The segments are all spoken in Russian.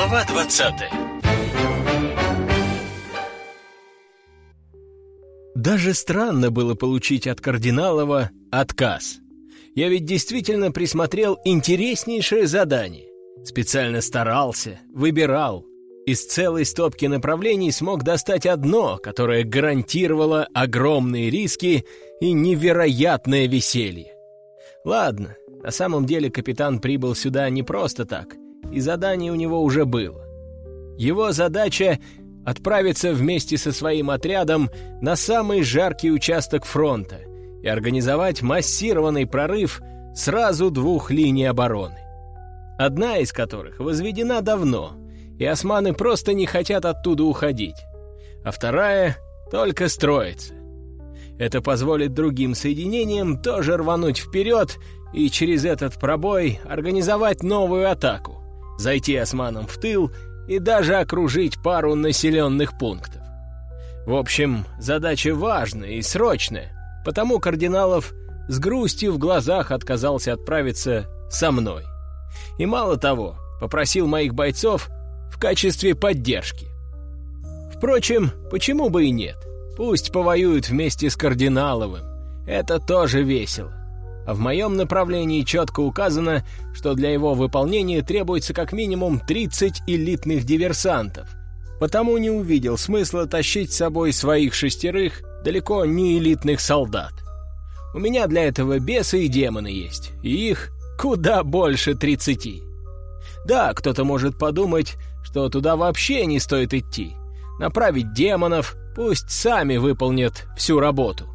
Глава 20 Даже странно было получить от Кардиналова отказ. Я ведь действительно присмотрел интереснейшее задание. Специально старался, выбирал. Из целой стопки направлений смог достать одно, которое гарантировало огромные риски и невероятное веселье. Ладно, на самом деле капитан прибыл сюда не просто так, и задание у него уже было. Его задача — отправиться вместе со своим отрядом на самый жаркий участок фронта и организовать массированный прорыв сразу двух линий обороны. Одна из которых возведена давно, и османы просто не хотят оттуда уходить, а вторая только строится. Это позволит другим соединениям тоже рвануть вперед и через этот пробой организовать новую атаку, зайти османам в тыл и даже окружить пару населенных пунктов. В общем, задача важная и срочная, потому Кардиналов с грустью в глазах отказался отправиться со мной. И мало того, попросил моих бойцов в качестве поддержки. Впрочем, почему бы и нет? Пусть повоюют вместе с Кардиналовым. Это тоже весело. В моем направлении четко указано, что для его выполнения требуется как минимум 30 элитных диверсантов. Потому не увидел смысла тащить с собой своих шестерых далеко не элитных солдат. У меня для этого бесы и демоны есть, и их куда больше 30. Да, кто-то может подумать, что туда вообще не стоит идти. Направить демонов, Пусть сами выполнят всю работу.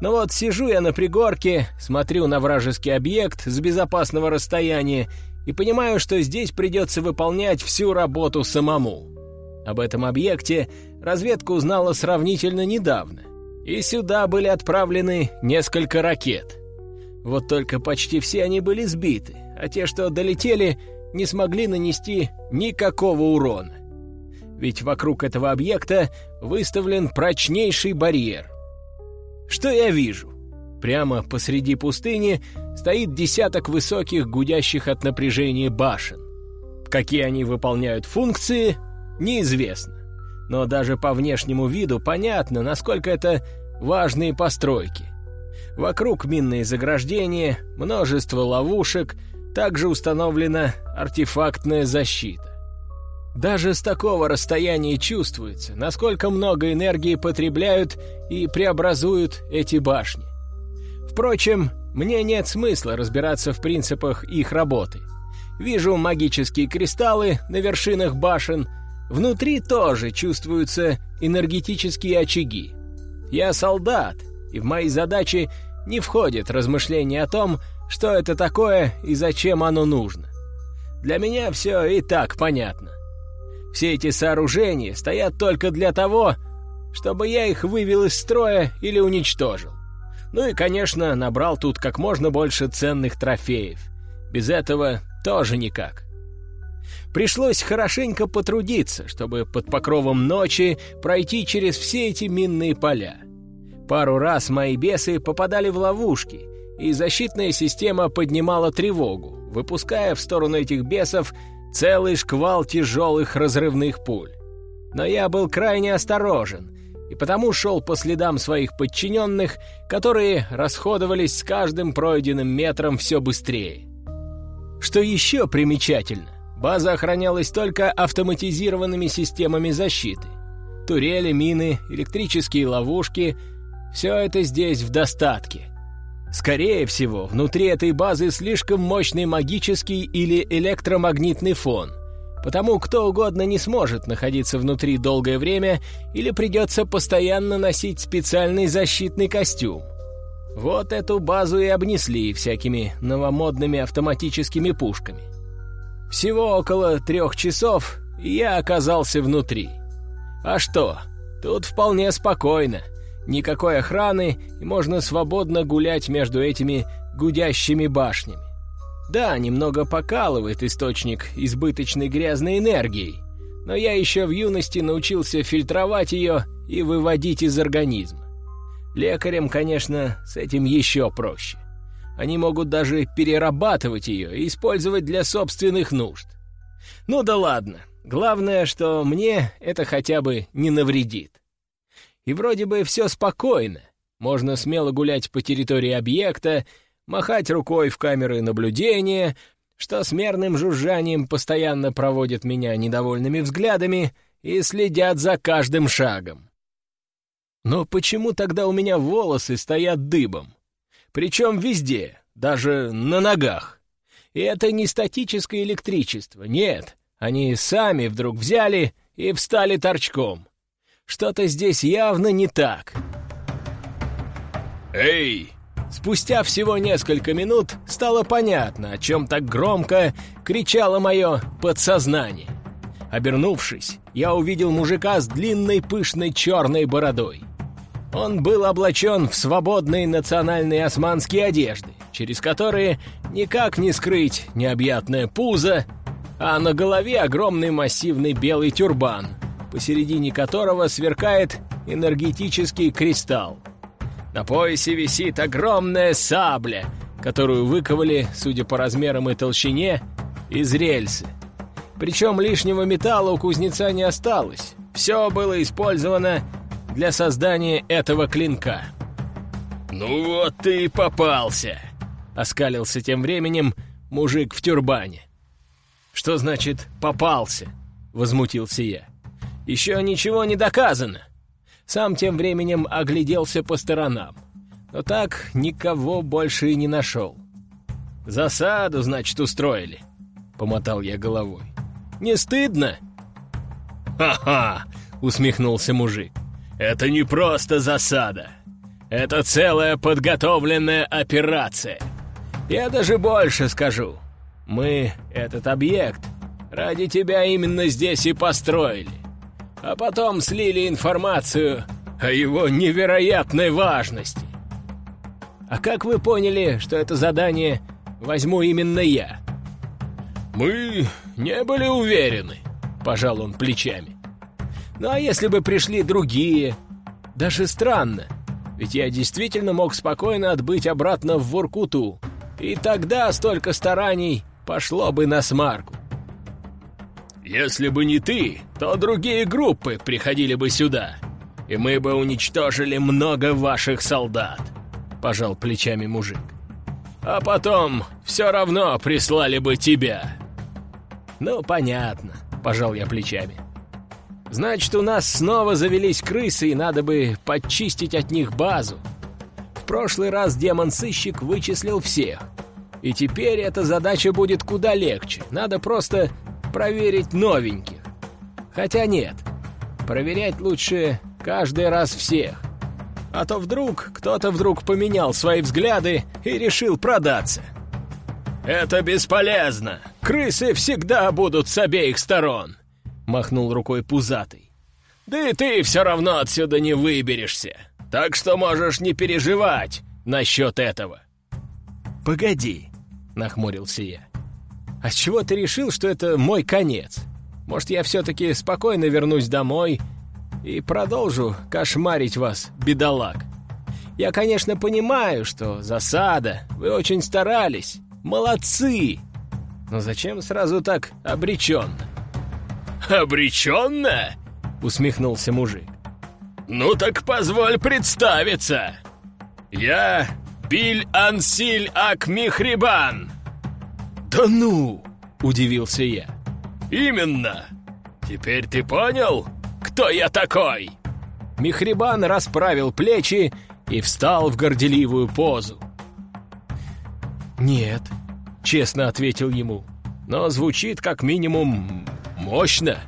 Но вот сижу я на пригорке, смотрю на вражеский объект с безопасного расстояния и понимаю, что здесь придется выполнять всю работу самому. Об этом объекте разведка узнала сравнительно недавно, и сюда были отправлены несколько ракет. Вот только почти все они были сбиты, а те, что долетели, не смогли нанести никакого урона ведь вокруг этого объекта выставлен прочнейший барьер. Что я вижу? Прямо посреди пустыни стоит десяток высоких, гудящих от напряжения башен. Какие они выполняют функции, неизвестно. Но даже по внешнему виду понятно, насколько это важные постройки. Вокруг минные заграждения, множество ловушек, также установлена артефактная защита. Даже с такого расстояния чувствуется, насколько много энергии потребляют и преобразуют эти башни. Впрочем, мне нет смысла разбираться в принципах их работы. Вижу магические кристаллы на вершинах башен, внутри тоже чувствуются энергетические очаги. Я солдат, и в мои задачи не входит размышление о том, что это такое и зачем оно нужно. Для меня все и так понятно. Все эти сооружения стоят только для того, чтобы я их вывел из строя или уничтожил. Ну и, конечно, набрал тут как можно больше ценных трофеев. Без этого тоже никак. Пришлось хорошенько потрудиться, чтобы под покровом ночи пройти через все эти минные поля. Пару раз мои бесы попадали в ловушки, и защитная система поднимала тревогу, выпуская в сторону этих бесов целый шквал тяжелых разрывных пуль. Но я был крайне осторожен, и потому шел по следам своих подчиненных, которые расходовались с каждым пройденным метром все быстрее. Что еще примечательно, база охранялась только автоматизированными системами защиты. Турели, мины, электрические ловушки — все это здесь в достатке — Скорее всего, внутри этой базы слишком мощный магический или электромагнитный фон, потому кто угодно не сможет находиться внутри долгое время или придется постоянно носить специальный защитный костюм. Вот эту базу и обнесли всякими новомодными автоматическими пушками. Всего около трех часов, я оказался внутри. А что, тут вполне спокойно — никакой охраны, и можно свободно гулять между этими гудящими башнями. Да, немного покалывает источник избыточной грязной энергии, но я еще в юности научился фильтровать ее и выводить из организма. Лекарям, конечно, с этим еще проще. Они могут даже перерабатывать ее и использовать для собственных нужд. Ну да ладно, главное, что мне это хотя бы не навредит. И вроде бы все спокойно. Можно смело гулять по территории объекта, махать рукой в камеры наблюдения, что с мерным жужжанием постоянно проводят меня недовольными взглядами и следят за каждым шагом. Но почему тогда у меня волосы стоят дыбом? Причем везде, даже на ногах. И это не статическое электричество, нет. Они сами вдруг взяли и встали торчком. Что-то здесь явно не так. «Эй!» Спустя всего несколько минут стало понятно, о чем так громко кричало мое подсознание. Обернувшись, я увидел мужика с длинной пышной черной бородой. Он был облачен в свободные национальные османские одежды, через которые никак не скрыть необъятное пузо, а на голове огромный массивный белый тюрбан, посередине которого сверкает энергетический кристалл. На поясе висит огромная сабля, которую выковали, судя по размерам и толщине, из рельсы. Причем лишнего металла у кузнеца не осталось. Все было использовано для создания этого клинка. «Ну вот ты и попался!» — оскалился тем временем мужик в тюрбане. «Что значит «попался»?» — возмутился я. «Еще ничего не доказано. Сам тем временем огляделся по сторонам. Но так никого больше и не нашел. «Засаду, значит, устроили», — помотал я головой. «Не стыдно?» «Ха-ха!» — усмехнулся мужик. «Это не просто засада. Это целая подготовленная операция. Я даже больше скажу. Мы этот объект ради тебя именно здесь и построили а потом слили информацию о его невероятной важности. А как вы поняли, что это задание возьму именно я? Мы не были уверены, пожал он плечами. Ну а если бы пришли другие? Даже странно, ведь я действительно мог спокойно отбыть обратно в Воркуту, и тогда столько стараний пошло бы на смарку. Если бы не ты, то другие группы приходили бы сюда, и мы бы уничтожили много ваших солдат», — пожал плечами мужик. «А потом все равно прислали бы тебя». «Ну, понятно», — пожал я плечами. «Значит, у нас снова завелись крысы, и надо бы подчистить от них базу. В прошлый раз демон-сыщик вычислил всех, и теперь эта задача будет куда легче. Надо просто проверить новеньких. Хотя нет, проверять лучше каждый раз всех. А то вдруг кто-то вдруг поменял свои взгляды и решил продаться. «Это бесполезно! Крысы всегда будут с обеих сторон!» — махнул рукой пузатый. «Да и ты все равно отсюда не выберешься, так что можешь не переживать насчет этого». «Погоди», — нахмурился я. А чего ты решил, что это мой конец? Может, я все-таки спокойно вернусь домой и продолжу кошмарить вас, бедолаг? Я, конечно, понимаю, что засада, вы очень старались, молодцы. Но зачем сразу так обреченно? «Обреченно?» — усмехнулся мужик. «Ну так позволь представиться. Я Биль Ансиль Акмихрибан, «Да ну!» — удивился я. «Именно! Теперь ты понял, кто я такой?» Михрибан расправил плечи и встал в горделивую позу. «Нет», — честно ответил ему, — «но звучит как минимум мощно».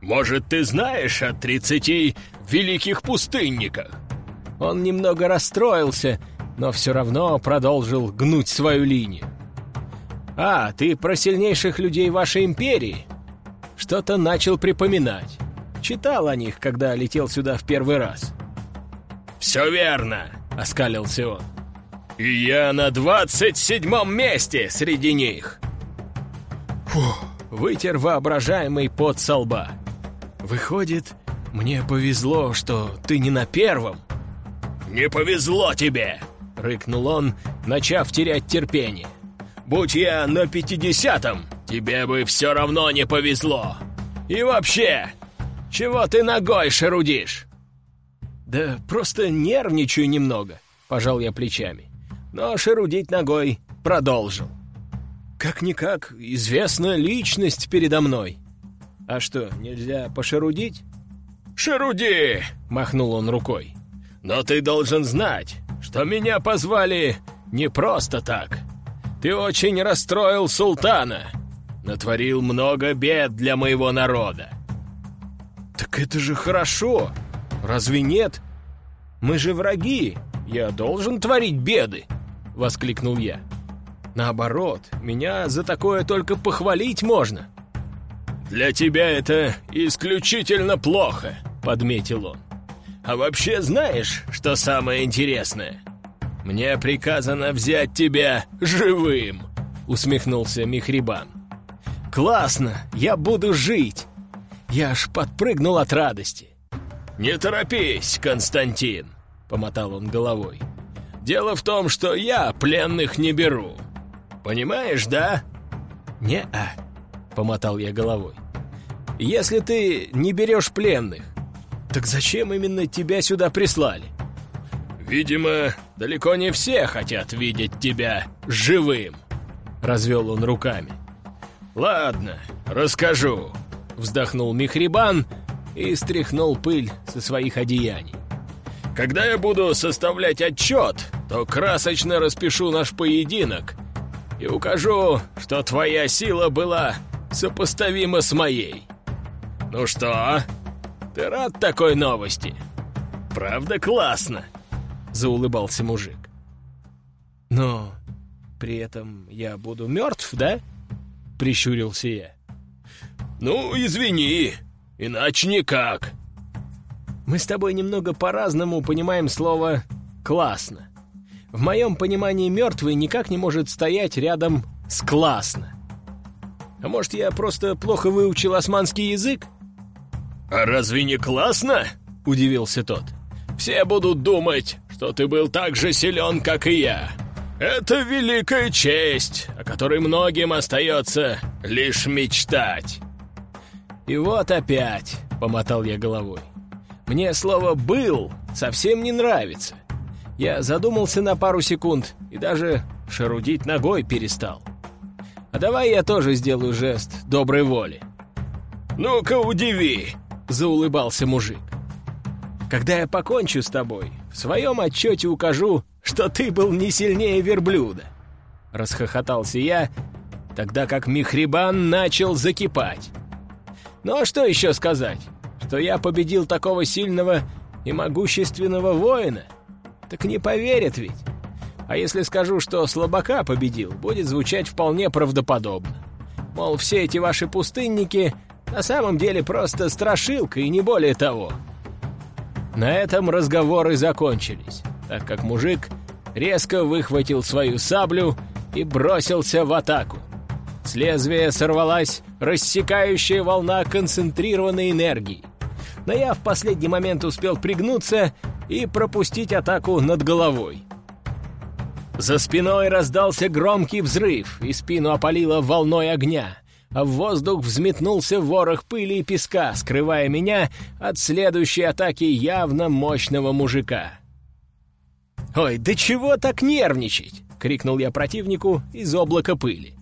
«Может, ты знаешь о тридцати великих пустынниках?» Он немного расстроился, но все равно продолжил гнуть свою линию. «А, ты про сильнейших людей вашей империи?» Что-то начал припоминать. Читал о них, когда летел сюда в первый раз. «Все верно!» — оскалился он. «И я на двадцать седьмом месте среди них!» Фух, вытер воображаемый пот со лба. «Выходит, мне повезло, что ты не на первом?» «Не повезло тебе!» — рыкнул он, начав терять терпение. Будь я на пятидесятом, тебе бы все равно не повезло. И вообще, чего ты ногой шарудишь?» «Да просто нервничаю немного», — пожал я плечами. Но шарудить ногой продолжил. «Как-никак, известная личность передо мной. А что, нельзя пошарудить?» «Шаруди!» — махнул он рукой. «Но ты должен знать, что меня позвали не просто так. Ты очень расстроил султана, натворил много бед для моего народа». «Так это же хорошо! Разве нет? Мы же враги, я должен творить беды!» — воскликнул я. «Наоборот, меня за такое только похвалить можно». «Для тебя это исключительно плохо», — подметил он. «А вообще знаешь, что самое интересное? Мне приказано взять тебя живым», — усмехнулся Михрибан. «Классно! Я буду жить!» Я аж подпрыгнул от радости. «Не торопись, Константин!» — помотал он головой. «Дело в том, что я пленных не беру. Понимаешь, да?» «Не-а», — помотал я головой. «Если ты не берешь пленных, так зачем именно тебя сюда прислали?» «Видимо, далеко не все хотят видеть тебя живым», — развел он руками. «Ладно, расскажу», — вздохнул Михрибан и стряхнул пыль со своих одеяний. «Когда я буду составлять отчет, то красочно распишу наш поединок и укажу, что твоя сила была сопоставима с моей. Ну что, ты рад такой новости? Правда классно?» — заулыбался мужик. «Но при этом я буду мертв, да?» — прищурился я. «Ну, извини, иначе никак». Мы с тобой немного по-разному понимаем слово «классно». В моем понимании мертвый никак не может стоять рядом с «классно». А может, я просто плохо выучил османский язык? «А разве не классно?» — удивился тот. «Все будут думать, что ты был так же силен, как и я. Это великая честь, о которой многим остается лишь мечтать». «И вот опять», — помотал я головой. «Мне слово «был» совсем не нравится. Я задумался на пару секунд и даже шарудить ногой перестал. А давай я тоже сделаю жест доброй воли. «Ну-ка, удиви!» — заулыбался мужик. «Когда я покончу с тобой, в своем отчете укажу, что ты был не сильнее верблюда!» Расхохотался я, тогда как Михрибан начал закипать. «Ну а что еще сказать? Что я победил такого сильного и могущественного воина?» Так не поверят ведь. А если скажу, что слабака победил, будет звучать вполне правдоподобно. Мол, все эти ваши пустынники на самом деле просто страшилка и не более того. На этом разговоры закончились, так как мужик резко выхватил свою саблю и бросился в атаку. С лезвия сорвалась рассекающая волна концентрированной энергии. Но я в последний момент успел пригнуться и пропустить атаку над головой. За спиной раздался громкий взрыв, и спину опалило волной огня, а в воздух взметнулся ворох пыли и песка, скрывая меня от следующей атаки явно мощного мужика. «Ой, да чего так нервничать?» — крикнул я противнику из облака пыли.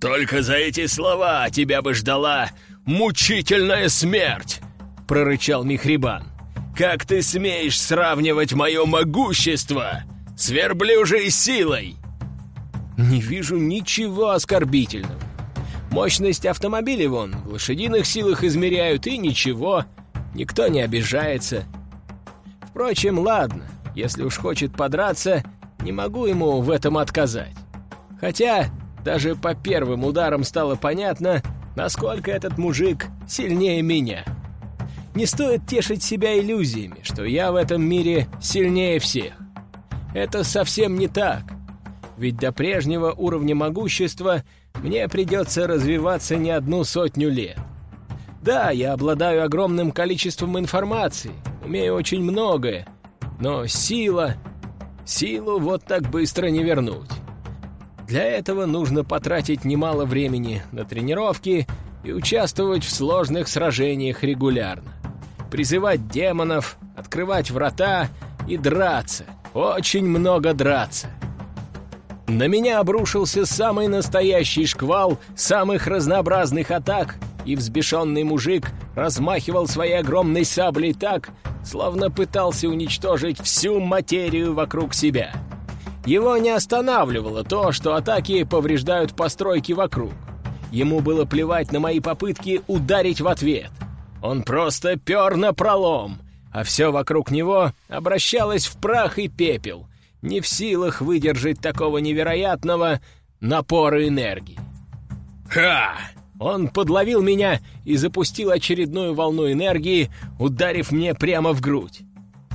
«Только за эти слова тебя бы ждала мучительная смерть!» — прорычал Михрибан. Как ты смеешь сравнивать мое могущество с верблюжей силой?» «Не вижу ничего оскорбительного. Мощность автомобиля вон в лошадиных силах измеряют, и ничего, никто не обижается. Впрочем, ладно, если уж хочет подраться, не могу ему в этом отказать. Хотя даже по первым ударам стало понятно, насколько этот мужик сильнее меня». Не стоит тешить себя иллюзиями, что я в этом мире сильнее всех. Это совсем не так. Ведь до прежнего уровня могущества мне придется развиваться не одну сотню лет. Да, я обладаю огромным количеством информации, умею очень многое, но сила... Силу вот так быстро не вернуть. Для этого нужно потратить немало времени на тренировки и участвовать в сложных сражениях регулярно. Призывать демонов, открывать врата и драться. Очень много драться. На меня обрушился самый настоящий шквал самых разнообразных атак, и взбешенный мужик размахивал своей огромной саблей так, словно пытался уничтожить всю материю вокруг себя. Его не останавливало то, что атаки повреждают постройки вокруг. Ему было плевать на мои попытки ударить в ответ. Он просто пер на пролом, а все вокруг него обращалось в прах и пепел, не в силах выдержать такого невероятного напора энергии. «Ха!» Он подловил меня и запустил очередную волну энергии, ударив мне прямо в грудь.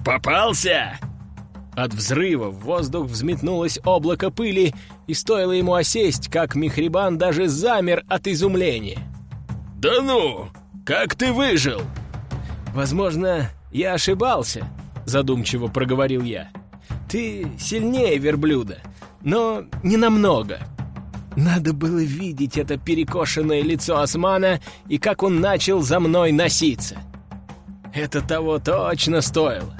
«Попался!» От взрыва в воздух взметнулось облако пыли, и стоило ему осесть, как Михрибан даже замер от изумления. «Да ну! Как ты выжил?» «Возможно, я ошибался», — задумчиво проговорил я. «Ты сильнее верблюда, но не намного». Надо было видеть это перекошенное лицо Османа и как он начал за мной носиться. Это того точно стоило.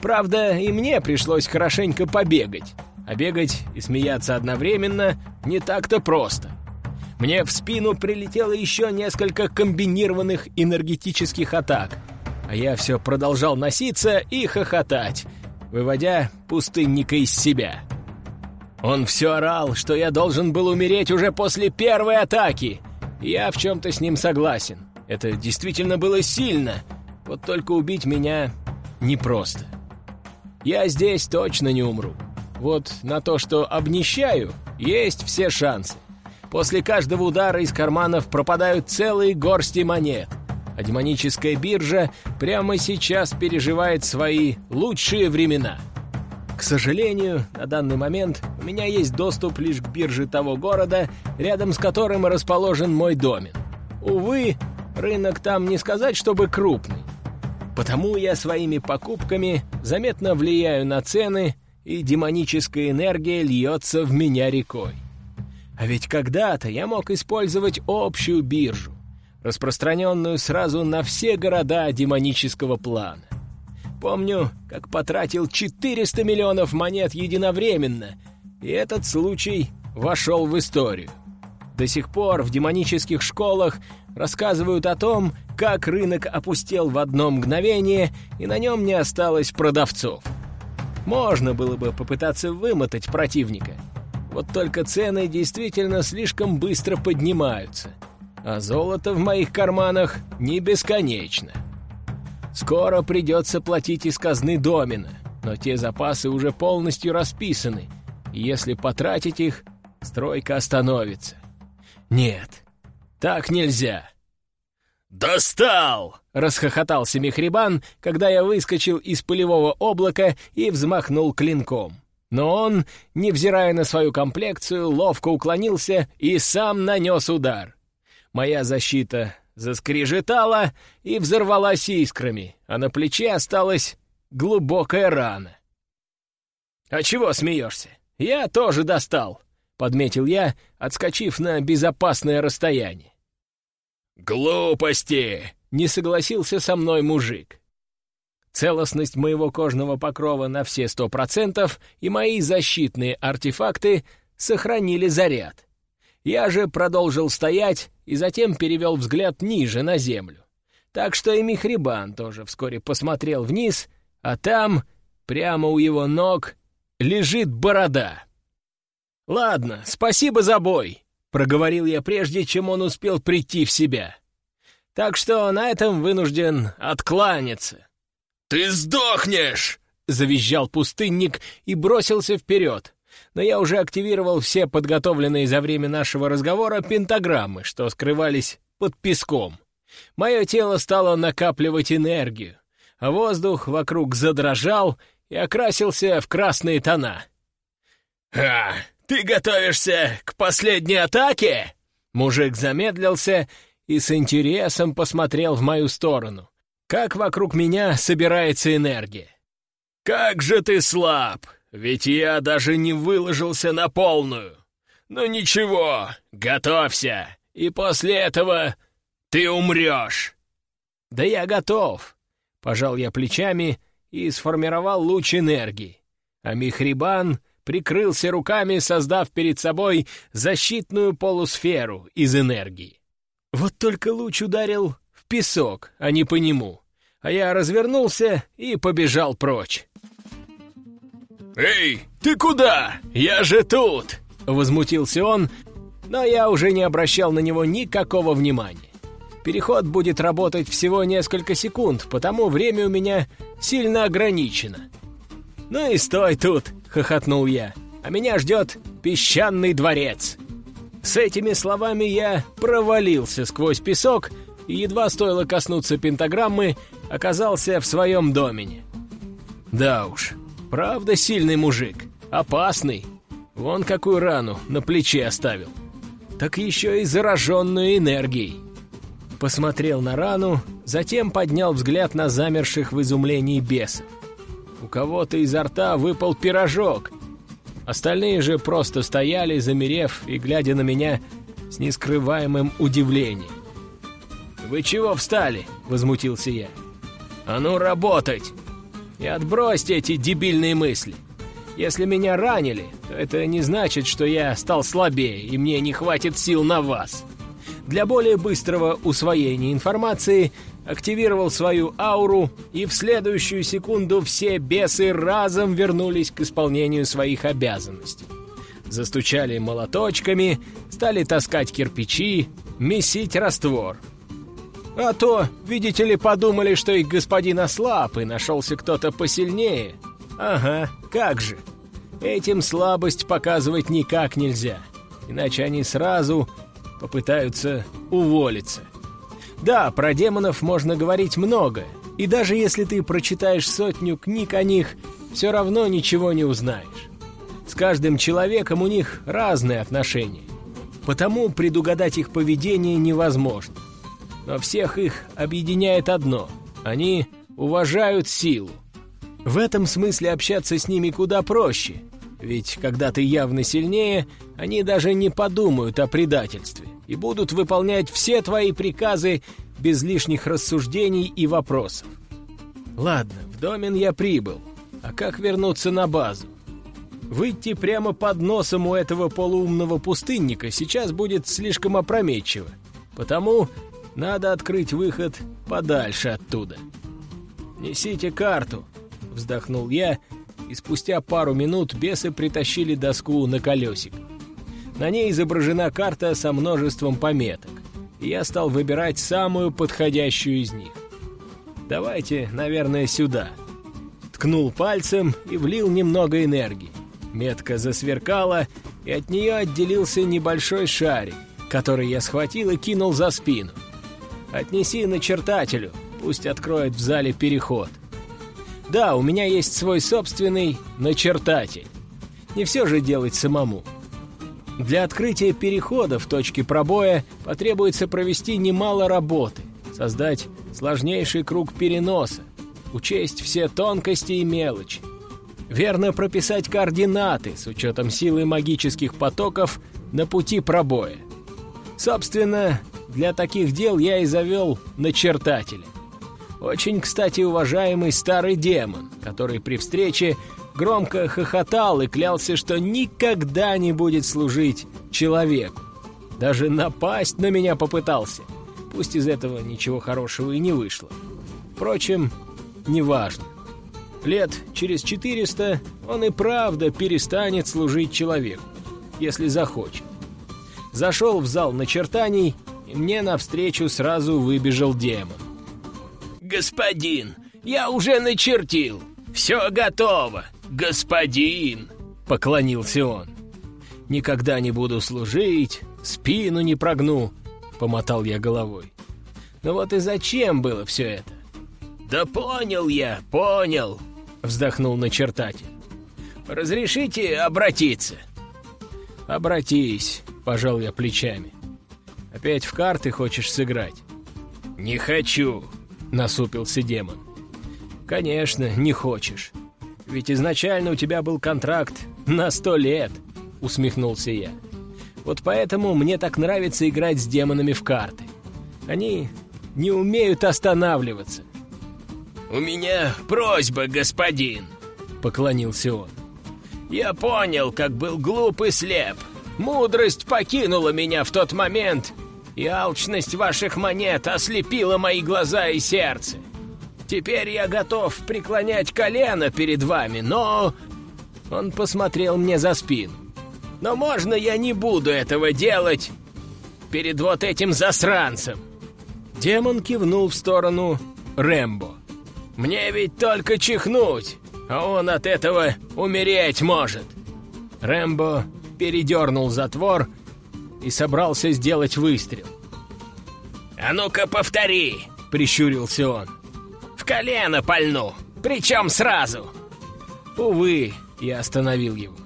Правда, и мне пришлось хорошенько побегать. А бегать и смеяться одновременно не так-то просто. Мне в спину прилетело еще несколько комбинированных энергетических атак, а я все продолжал носиться и хохотать, выводя пустынника из себя. Он все орал, что я должен был умереть уже после первой атаки. Я в чем-то с ним согласен. Это действительно было сильно, вот только убить меня непросто. Я здесь точно не умру. Вот на то, что обнищаю, есть все шансы. После каждого удара из карманов пропадают целые горсти монет, а демоническая биржа прямо сейчас переживает свои лучшие времена. К сожалению, на данный момент у меня есть доступ лишь к бирже того города, рядом с которым расположен мой домен. Увы, рынок там не сказать, чтобы крупный. Потому я своими покупками заметно влияю на цены, и демоническая энергия льется в меня рекой. А ведь когда-то я мог использовать общую биржу, распространенную сразу на все города демонического плана. Помню, как потратил 400 миллионов монет единовременно, и этот случай вошел в историю. До сих пор в демонических школах рассказывают о том, как рынок опустел в одно мгновение, и на нем не осталось продавцов. Можно было бы попытаться вымотать противника. Вот только цены действительно слишком быстро поднимаются, а золото в моих карманах не бесконечно. Скоро придется платить из казны домина, но те запасы уже полностью расписаны, и если потратить их, стройка остановится. Нет, так нельзя. «Достал!» — расхохотался Мехрибан, когда я выскочил из пылевого облака и взмахнул клинком. Но он, невзирая на свою комплекцию, ловко уклонился и сам нанес удар. Моя защита заскрежетала и взорвалась искрами, а на плече осталась глубокая рана. «А чего смеешься? Я тоже достал!» подметил я, отскочив на безопасное расстояние. «Глупости!» — не согласился со мной мужик. Целостность моего кожного покрова на все сто процентов и мои защитные артефакты сохранили заряд. Я же продолжил стоять и затем перевел взгляд ниже на землю. Так что и Михрибан тоже вскоре посмотрел вниз, а там, прямо у его ног, лежит борода. «Ладно, спасибо за бой», — проговорил я прежде, чем он успел прийти в себя. «Так что на этом вынужден откланяться». «Ты сдохнешь!» — завизжал пустынник и бросился вперед. Но я уже активировал все подготовленные за время нашего разговора пентаграммы, что скрывались под песком. Мое тело стало накапливать энергию, а воздух вокруг задрожал и окрасился в красные тона. «Ха! «Ты готовишься к последней атаке?» Мужик замедлился и с интересом посмотрел в мою сторону. Как вокруг меня собирается энергия. «Как же ты слаб! Ведь я даже не выложился на полную! «Ну ничего, готовься, и после этого ты умрешь!» «Да я готов!» — пожал я плечами и сформировал луч энергии. А Михрибан прикрылся руками, создав перед собой защитную полусферу из энергии. Вот только луч ударил в песок, а не по нему, а я развернулся и побежал прочь. «Эй, ты куда? Я же тут!» — возмутился он, но я уже не обращал на него никакого внимания. Переход будет работать всего несколько секунд, потому время у меня сильно ограничено. «Ну и стой тут!» — хохотнул я. «А меня ждет песчаный дворец!» С этими словами я провалился сквозь песок и едва стоило коснуться пентаграммы, оказался в своем домене. Да уж, правда сильный мужик, опасный. Вон какую рану на плече оставил. Так еще и зараженную энергией. Посмотрел на рану, затем поднял взгляд на замерших в изумлении бесов. У кого-то изо рта выпал пирожок. Остальные же просто стояли, замерев и глядя на меня с нескрываемым удивлением. «Вы чего встали?» — возмутился я. «А ну, работать! И отбросьте эти дебильные мысли. Если меня ранили, то это не значит, что я стал слабее, и мне не хватит сил на вас. Для более быстрого усвоения информации активировал свою ауру, и в следующую секунду все бесы разом вернулись к исполнению своих обязанностей. Застучали молоточками, стали таскать кирпичи, месить раствор. А то, видите ли, подумали, что их господин ослаб, и нашелся кто-то посильнее. Ага, как же. Этим слабость показывать никак нельзя, иначе они сразу попытаются уволиться. Да, про демонов можно говорить много, и даже если ты прочитаешь сотню книг о них, все равно ничего не узнаешь. С каждым человеком у них разные отношения, потому предугадать их поведение невозможно. Но всех их объединяет одно — они уважают силу. В этом смысле общаться с ними куда проще, ведь когда ты явно сильнее, они даже не подумают о предательстве и будут выполнять все твои приказы без лишних рассуждений и вопросов. Ладно, в домен я прибыл. А как вернуться на базу? Выйти прямо под носом у этого полуумного пустынника сейчас будет слишком опрометчиво. Потому надо открыть выход подальше оттуда. «Несите карту», — вздохнул я, и спустя пару минут бесы притащили доску на колесик. На ней изображена карта со множеством пометок, и я стал выбирать самую подходящую из них. Давайте, наверное, сюда. Ткнул пальцем и влил немного энергии. Метка засверкала, и от нее отделился небольшой шарик, который я схватил и кинул за спину. «Отнеси начертателю, пусть откроет в зале переход». Да, у меня есть свой собственный начертатель. Не все же делать самому. Для открытия перехода в точке пробоя потребуется провести немало работы, создать сложнейший круг переноса, учесть все тонкости и мелочи, верно прописать координаты с учетом силы магических потоков на пути пробоя. Собственно, для таких дел я и завел начертателя. Очень, кстати, уважаемый старый демон, который при встрече громко хохотал и клялся, что никогда не будет служить человеку. Даже напасть на меня попытался. Пусть из этого ничего хорошего и не вышло. Впрочем, неважно. Лет через 400 он и правда перестанет служить человеку, если захочет. Зашел в зал начертаний, мне навстречу сразу выбежал демон. «Господин, я уже начертил. Все готово господин!» — поклонился он. «Никогда не буду служить, спину не прогну», — помотал я головой. «Но вот и зачем было все это?» «Да понял я, понял», — вздохнул начертатель. «Разрешите обратиться?» «Обратись», — пожал я плечами. «Опять в карты хочешь сыграть?» «Не хочу», — насупился демон. «Конечно, не хочешь. Ведь изначально у тебя был контракт на сто лет, усмехнулся я. Вот поэтому мне так нравится играть с демонами в карты. Они не умеют останавливаться. «У меня просьба, господин», — поклонился он. «Я понял, как был глуп и слеп. Мудрость покинула меня в тот момент, и алчность ваших монет ослепила мои глаза и сердце. Теперь я готов преклонять колено перед вами, но...» Он посмотрел мне за спину. «Но можно я не буду этого делать перед вот этим засранцем?» Демон кивнул в сторону Рэмбо. «Мне ведь только чихнуть, а он от этого умереть может!» Рэмбо передернул затвор и собрался сделать выстрел. «А ну-ка повтори!» — прищурился он. «В колено пальну, причем сразу!» «Увы, я остановил его.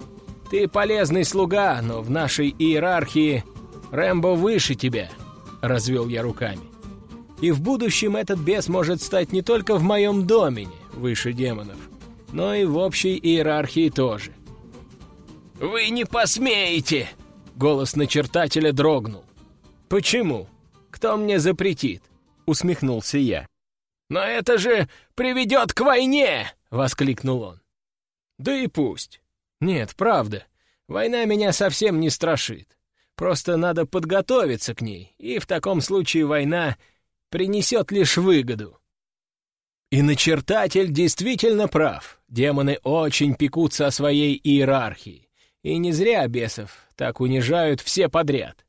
Ты полезный слуга, но в нашей иерархии Рэмбо выше тебя», — развел я руками. И в будущем этот бес может стать не только в моем домене, выше демонов, но и в общей иерархии тоже. «Вы не посмеете!» — голос начертателя дрогнул. «Почему? Кто мне запретит?» — усмехнулся я. «Но это же приведет к войне!» — воскликнул он. «Да и пусть. Нет, правда, война меня совсем не страшит. Просто надо подготовиться к ней, и в таком случае война принесет лишь выгоду. И начертатель действительно прав. Демоны очень пекутся о своей иерархии. И не зря бесов так унижают все подряд.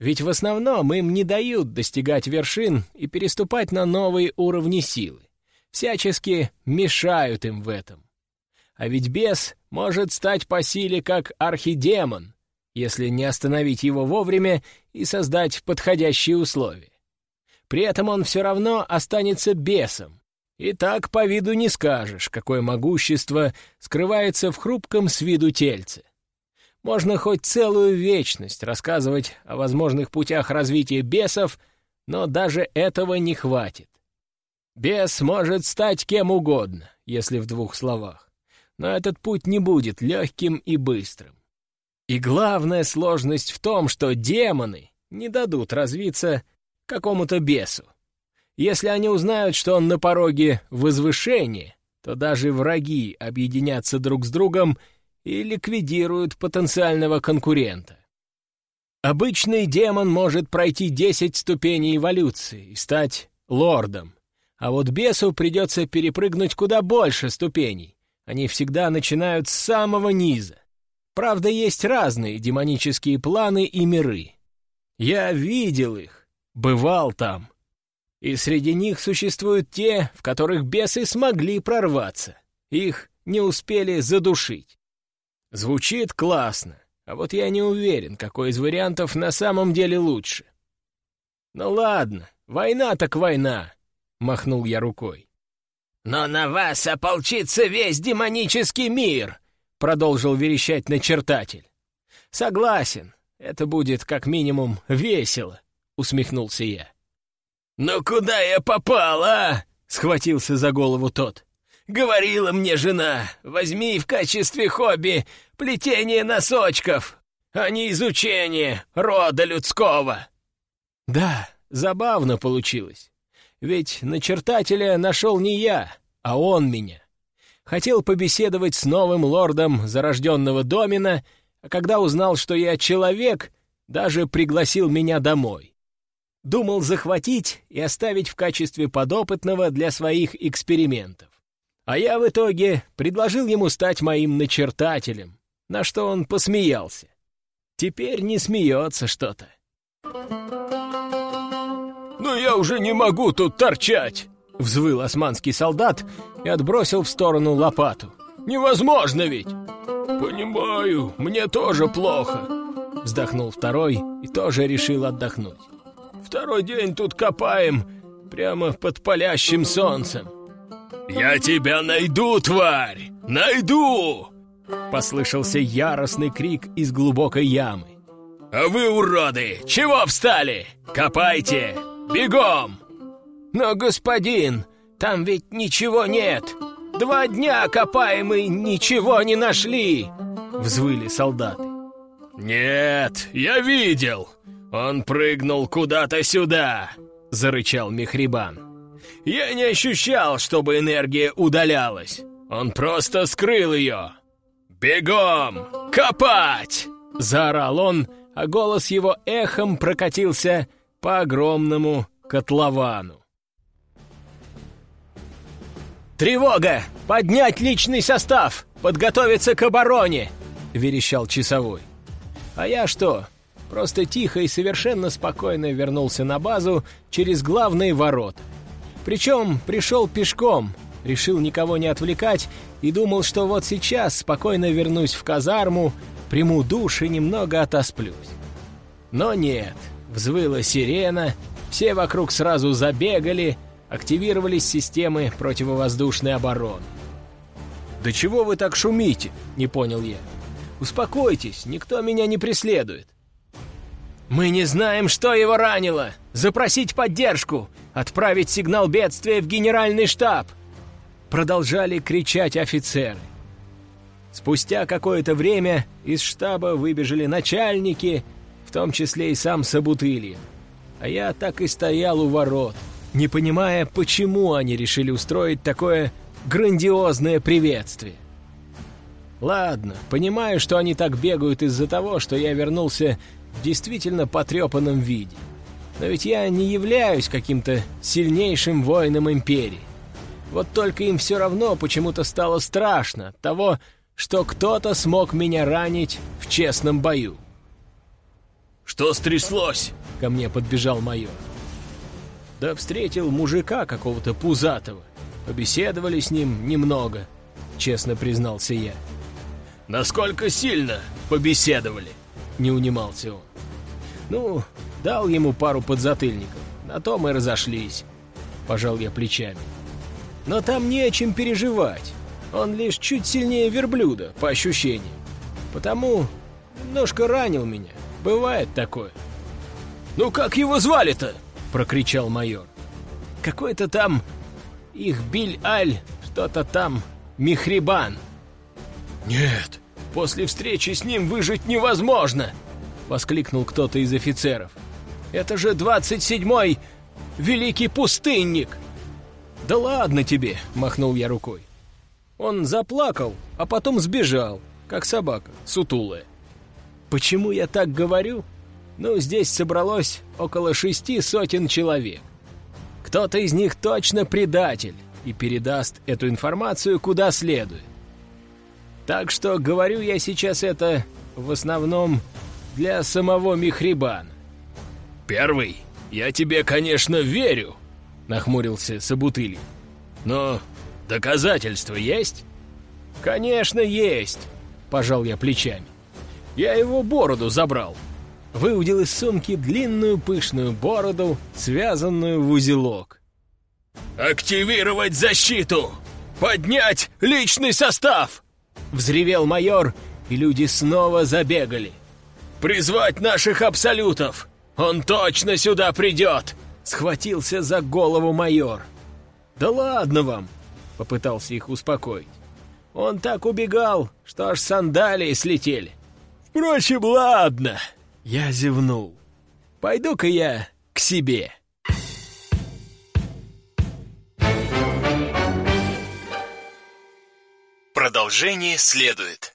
Ведь в основном им не дают достигать вершин и переступать на новые уровни силы. Всячески мешают им в этом. А ведь бес может стать по силе как архидемон, если не остановить его вовремя и создать подходящие условия. При этом он все равно останется бесом. И так по виду не скажешь, какое могущество скрывается в хрупком с виду тельце. Можно хоть целую вечность рассказывать о возможных путях развития бесов, но даже этого не хватит. Бес может стать кем угодно, если в двух словах. Но этот путь не будет легким и быстрым. И главная сложность в том, что демоны не дадут развиться какому-то бесу. Если они узнают, что он на пороге возвышения, то даже враги объединятся друг с другом и ликвидируют потенциального конкурента. Обычный демон может пройти 10 ступеней эволюции и стать лордом, а вот бесу придется перепрыгнуть куда больше ступеней. Они всегда начинают с самого низа. Правда, есть разные демонические планы и миры. Я видел их, бывал там. И среди них существуют те, в которых бесы смогли прорваться. Их не успели задушить. Звучит классно, а вот я не уверен, какой из вариантов на самом деле лучше. «Ну ладно, война так война», — махнул я рукой. «Но на вас ополчится весь демонический мир», — продолжил верещать начертатель. «Согласен, это будет как минимум весело», — усмехнулся я. «Ну куда я попал, а?» — схватился за голову тот. «Говорила мне жена, возьми в качестве хобби плетение носочков, а не изучение рода людского». Да, забавно получилось. Ведь начертателя нашел не я, а он меня. Хотел побеседовать с новым лордом зарожденного домина, а когда узнал, что я человек, даже пригласил меня домой. Думал захватить и оставить в качестве подопытного для своих экспериментов. А я в итоге предложил ему стать моим начертателем, на что он посмеялся. Теперь не смеется что-то. «Но я уже не могу тут торчать!» — взвыл османский солдат и отбросил в сторону лопату. «Невозможно ведь!» «Понимаю, мне тоже плохо!» Вздохнул второй и тоже решил отдохнуть. Второй день тут копаем, прямо под палящим солнцем. «Я тебя найду, тварь! Найду!» Послышался яростный крик из глубокой ямы. «А вы, уроды, чего встали? Копайте! Бегом!» «Но, господин, там ведь ничего нет! Два дня копаем и ничего не нашли!» Взвыли солдаты. «Нет, я видел! Он прыгнул куда-то сюда!» — зарычал Мехрибан. «Я не ощущал, чтобы энергия удалялась. Он просто скрыл ее. Бегом! Копать!» — заорал он, а голос его эхом прокатился по огромному котловану. «Тревога! Поднять личный состав! Подготовиться к обороне!» — верещал часовой. А я что? Просто тихо и совершенно спокойно вернулся на базу через главные ворота. Причем пришел пешком, решил никого не отвлекать и думал, что вот сейчас спокойно вернусь в казарму, приму душ и немного отосплюсь. Но нет, взвыла сирена, все вокруг сразу забегали, активировались системы противовоздушной обороны. «Да чего вы так шумите?» — не понял я. «Успокойтесь, никто меня не преследует». «Мы не знаем, что его ранило! Запросить поддержку! Отправить сигнал бедствия в генеральный штаб!» Продолжали кричать офицеры. Спустя какое-то время из штаба выбежали начальники, в том числе и сам Сабутыльев. А я так и стоял у ворот, не понимая, почему они решили устроить такое грандиозное приветствие. Ладно, понимаю, что они так бегают из-за того, что я вернулся в действительно потрепанном виде. Но ведь я не являюсь каким-то сильнейшим воином Империи. Вот только им все равно почему-то стало страшно от того, что кто-то смог меня ранить в честном бою. «Что стряслось?» — ко мне подбежал майор. Да встретил мужика какого-то пузатого. Побеседовали с ним немного, честно признался я. «Насколько сильно побеседовали?» — не унимался он. «Ну, дал ему пару подзатыльников, на то мы разошлись», — пожал я плечами. «Но там не о чем переживать, он лишь чуть сильнее верблюда, по ощущениям. Потому немножко ранил меня, бывает такое». «Ну как его звали-то?» — прокричал майор. «Какой-то там их Биль-Аль, что-то там, Михрибан». «Нет, после встречи с ним выжить невозможно!» — воскликнул кто-то из офицеров. «Это же двадцать седьмой великий пустынник!» «Да ладно тебе!» — махнул я рукой. Он заплакал, а потом сбежал, как собака, сутулая. Почему я так говорю? Ну, здесь собралось около шести сотен человек. Кто-то из них точно предатель и передаст эту информацию куда следует. Так что говорю я сейчас это в основном для самого Михрибана. «Первый, я тебе, конечно, верю», — нахмурился Сабутыльев. «Но доказательства есть?» «Конечно, есть», — пожал я плечами. «Я его бороду забрал». Выудил из сумки длинную пышную бороду, связанную в узелок. «Активировать защиту! Поднять личный состав!» Взревел майор, и люди снова забегали. «Призвать наших абсолютов! Он точно сюда придет!» Схватился за голову майор. «Да ладно вам!» — попытался их успокоить. «Он так убегал, что аж сандалии слетели. Впрочем, ладно!» Я зевнул. «Пойду-ка я к себе!» Продолжение следует.